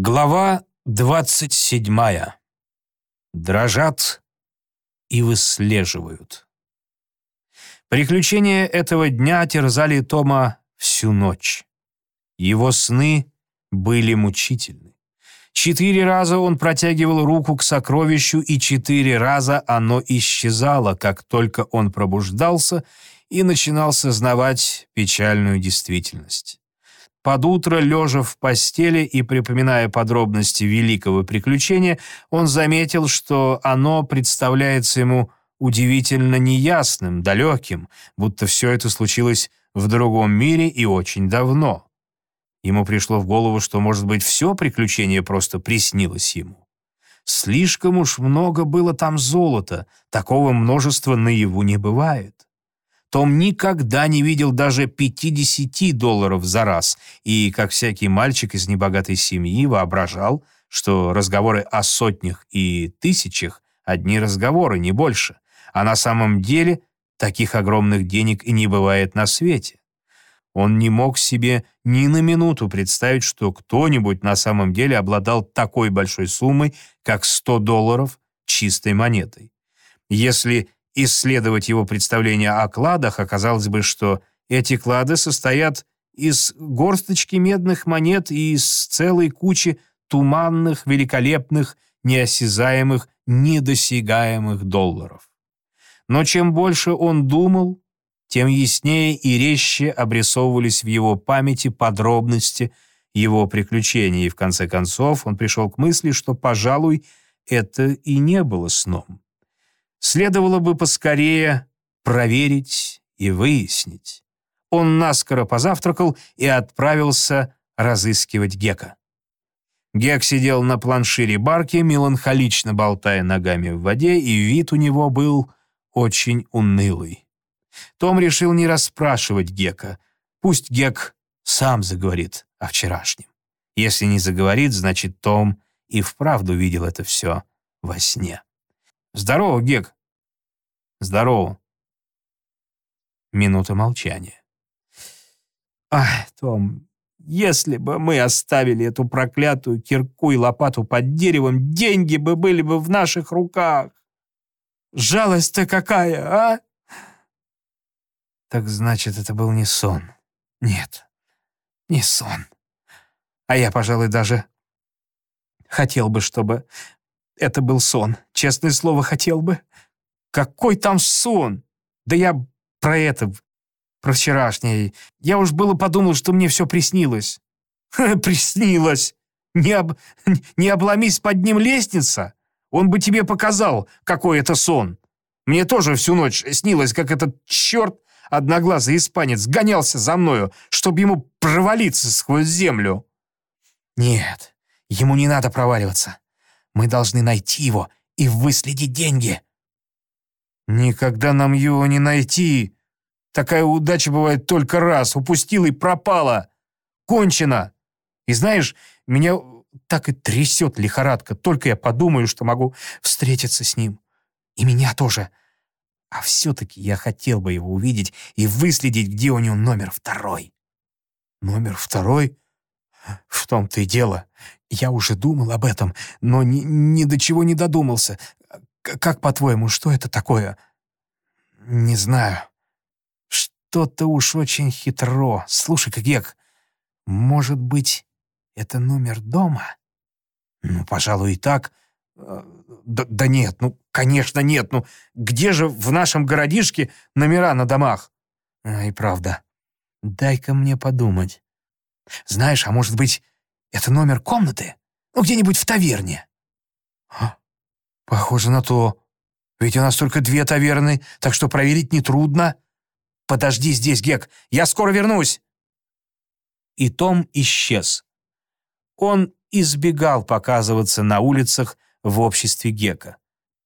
Глава двадцать седьмая. Дрожат и выслеживают. Приключения этого дня терзали Тома всю ночь. Его сны были мучительны. Четыре раза он протягивал руку к сокровищу, и четыре раза оно исчезало, как только он пробуждался и начинал сознавать печальную действительность. Под утро, лежа в постели и припоминая подробности великого приключения, он заметил, что оно представляется ему удивительно неясным, далеким, будто все это случилось в другом мире и очень давно. Ему пришло в голову, что, может быть, все приключение просто приснилось ему. Слишком уж много было там золота, такого множества наяву не бывает. Том никогда не видел даже 50 долларов за раз, и, как всякий мальчик из небогатой семьи, воображал, что разговоры о сотнях и тысячах – одни разговоры, не больше, а на самом деле таких огромных денег и не бывает на свете. Он не мог себе ни на минуту представить, что кто-нибудь на самом деле обладал такой большой суммой, как 100 долларов чистой монетой. Если исследовать его представление о кладах, оказалось бы, что эти клады состоят из горсточки медных монет и из целой кучи туманных, великолепных, неосязаемых, недосягаемых долларов. Но чем больше он думал, тем яснее и резче обрисовывались в его памяти подробности его приключений, и в конце концов он пришел к мысли, что, пожалуй, это и не было сном следовало бы поскорее проверить и выяснить. Он наскоро позавтракал и отправился разыскивать Гека. Гек сидел на планшире барки, меланхолично болтая ногами в воде, и вид у него был очень унылый. Том решил не расспрашивать Гека. Пусть Гек сам заговорит о вчерашнем. Если не заговорит, значит, Том и вправду видел это все во сне. «Здорово, Гек». «Здорово». Минута молчания. «Ах, Том, если бы мы оставили эту проклятую кирку и лопату под деревом, деньги бы были бы в наших руках. Жалость-то какая, а?» «Так значит, это был не сон. Нет, не сон. А я, пожалуй, даже хотел бы, чтобы это был сон. Честное слово, хотел бы. Какой там сон? Да я про это, про вчерашнее. Я уж было подумал, что мне все приснилось. приснилось. Не, об, не обломись под ним лестница. Он бы тебе показал, какой это сон. Мне тоже всю ночь снилось, как этот черт, одноглазый испанец, гонялся за мною, чтобы ему провалиться сквозь землю. Нет, ему не надо проваливаться. Мы должны найти его и выследить деньги». «Никогда нам его не найти. Такая удача бывает только раз. Упустил и пропала. Кончено. И знаешь, меня так и трясет лихорадка. Только я подумаю, что могу встретиться с ним. И меня тоже. А все-таки я хотел бы его увидеть и выследить, где у него номер второй». «Номер второй?» «В том-то и дело. Я уже думал об этом, но ни, ни до чего не додумался. Как, по-твоему, что это такое?» «Не знаю. Что-то уж очень хитро. Слушай-ка, Гек, может быть, это номер дома?» «Ну, пожалуй, и так. Э, да, да нет, ну, конечно, нет. Ну, где же в нашем городишке номера на домах?» а, «И правда. Дай-ка мне подумать. Знаешь, а может быть, это номер комнаты? Ну, где-нибудь в таверне». А, «Похоже на то. Ведь у нас только две таверны, так что проверить нетрудно. Подожди здесь, Гек, я скоро вернусь». И Том исчез. Он избегал показываться на улицах в обществе Гека.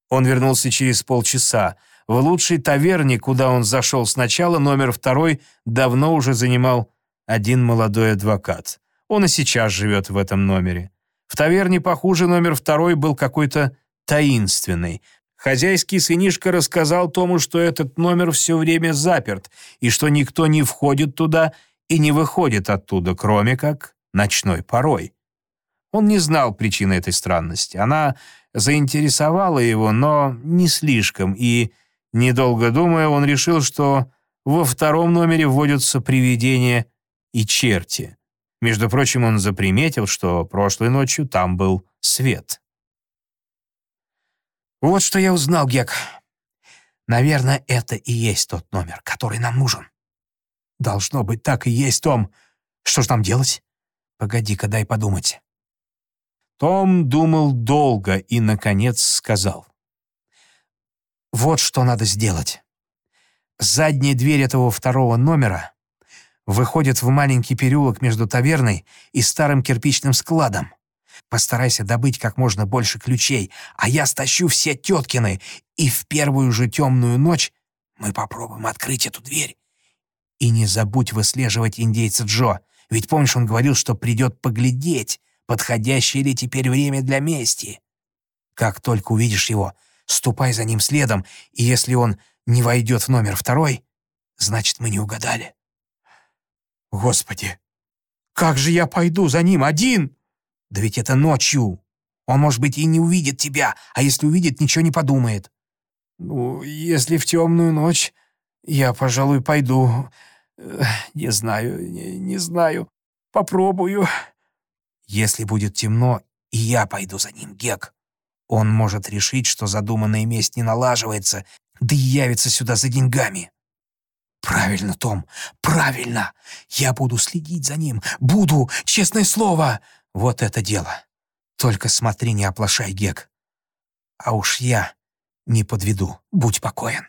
Он вернулся через полчаса. В лучшей таверне, куда он зашел сначала, номер второй давно уже занимал один молодой адвокат. Он и сейчас живет в этом номере. В таверне похуже номер второй был какой-то таинственный. Хозяйский сынишка рассказал Тому, что этот номер все время заперт, и что никто не входит туда и не выходит оттуда, кроме как ночной порой. Он не знал причины этой странности. Она заинтересовала его, но не слишком, и, недолго думая, он решил, что во втором номере вводятся привидения и черти. Между прочим, он заприметил, что прошлой ночью там был свет. «Вот что я узнал, Гек. Наверное, это и есть тот номер, который нам нужен». «Должно быть, так и есть, Том. Что ж нам делать?» «Погоди-ка, дай подумать». Том думал долго и, наконец, сказал. «Вот что надо сделать. Задняя дверь этого второго номера выходит в маленький переулок между таверной и старым кирпичным складом. Постарайся добыть как можно больше ключей, а я стащу все теткины, и в первую же темную ночь мы попробуем открыть эту дверь. И не забудь выслеживать индейца Джо, ведь помнишь, он говорил, что придет поглядеть, подходящее ли теперь время для мести. Как только увидишь его, ступай за ним следом, и если он не войдет в номер второй, значит, мы не угадали. Господи, как же я пойду за ним один? Да ведь это ночью. Он, может быть, и не увидит тебя, а если увидит, ничего не подумает. Ну, если в темную ночь, я, пожалуй, пойду. Не знаю, не, не знаю. Попробую. Если будет темно, и я пойду за ним, Гек. Он может решить, что задуманная месть не налаживается, да и явится сюда за деньгами. Правильно, Том, правильно. Я буду следить за ним. Буду, честное слово. Вот это дело. Только смотри, не оплошай, Гек. А уж я не подведу, будь покоен.